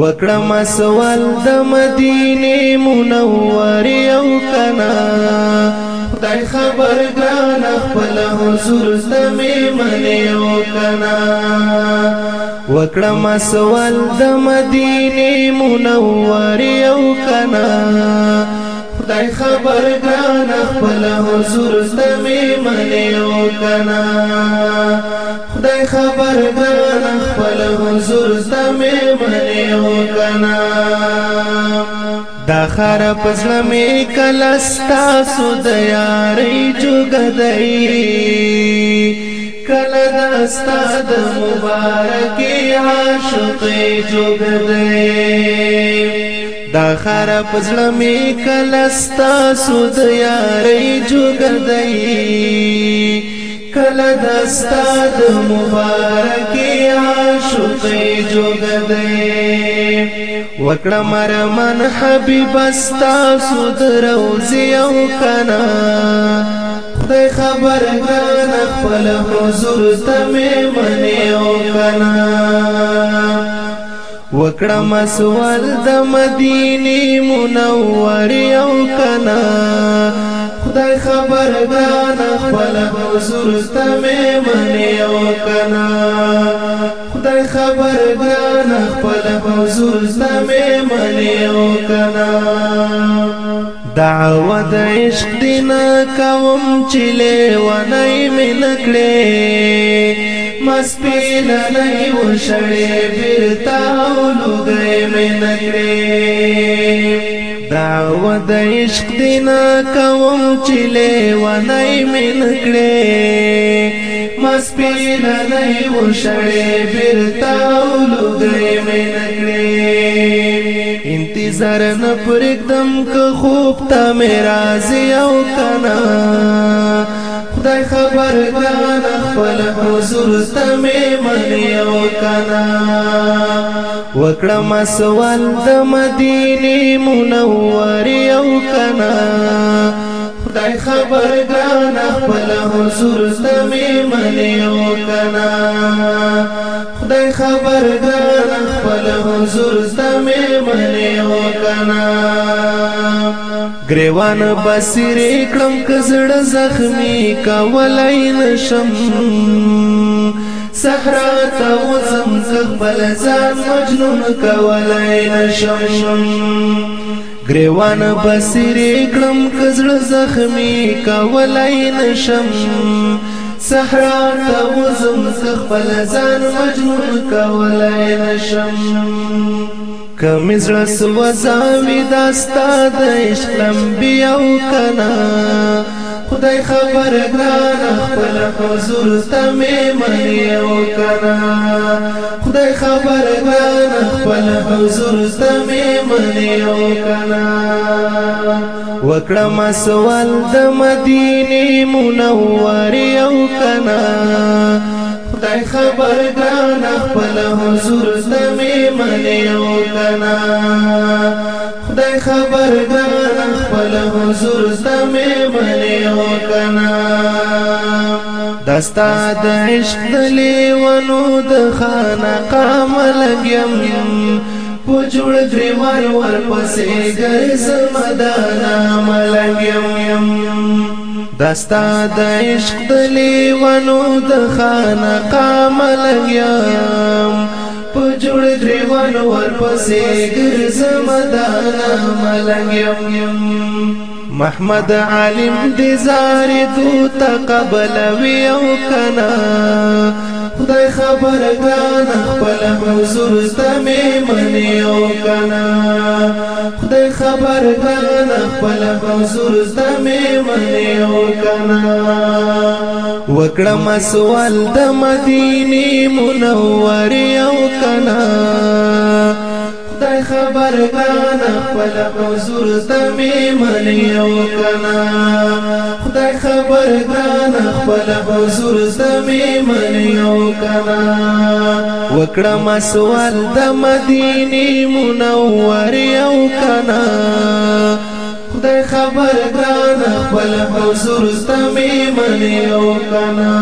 وکړم سوال د مدینه منور یو کنا خدای خبر ګان خپل حضور زمې منیو کنا وکړم سوال د مدینه منور یو کنا خدای خبر ګان خپل حضور زمې منیو کنا خدای خبر ګان خپل حضور زمې منیو دا خار پزړه می کلستا سود یاري جوګدای کله دا ستاد مبارک عاشق جوګدای دا خار پزړه می کلستا سود یاري جوګدای کله دا ستاد مبارک عاشق جوګدای وکړه مرمن حبیب استا سود روزي او کنا خدای خبر کړه خپل حضور ته مې منی او کنا وکړه مسور د مدینه منور او کنا خدای خبر کړه خپل حضور ته مې منی او کنا خپل حضور زمې منیو کنا دعوت عشق دینا کوم چلے ونای منکړې مسپیل نه و شړې بیرتا ولګې منکړې دعوت عشق دینا کوم چلے ونای منکړې مسپین دی و شړې بیرتا ولګې مې نکړې انتظار نه پرېدم که خوب ته مې راځي او کنا خدای خبر دا نه خپل حضور ته مې منې او کنا وکړه مسوال د مدینه منور یو کنا خدای خبرګان خپل حضور زمي منيو کنا خدای خبرګان خپل حضور زمي منيو کنا گریوان بسیر کړم کزړه زخمی کولای نشم صحرا ته وزم خپل ځان مجنون کولای نشم گریوان بسری کړم کزړه زخمی کولای نشم صحرا ته وزم خپل ځان مجنون کولای نشم کمزړه سوځاوي داستا د عشق لمبي او کنا خدای خبر ګران خپل حضور تمه مری او کنا خدای خبر ګران خپل حضور تمه مری او کنا وکړم سوال د مدینه منور یو کنا خدای خبر ګان خپل حضور زمې منیو کنا خدای خبر ګان خپل حضور زمې ستا د عشق د لیوانو د خانقا ملنګ یم په جوړ ګریوان ورپسې ګرځم دانا ملنګ یم دستا د عشق د لیوانو د خانقا ملنګ یم لیوان ورپسې ګرځم دا ملنګ محمد عالم دې زارې تو تقبل ویو کنا خدای خبر ګان خپل حضور زمې منیو کنا خدای خبر ګان خپل حضور زمې منیو کنا وکړم سوال د مدینه منور او کنا خدای خبر کانا خپل حضور د می منی او کنا خدای خبر کانا خپل حضور د می منی او کنا وکړم سوال د مدینه منور او کنا ته خبر ګران خپل حضور ستمه منیو کنا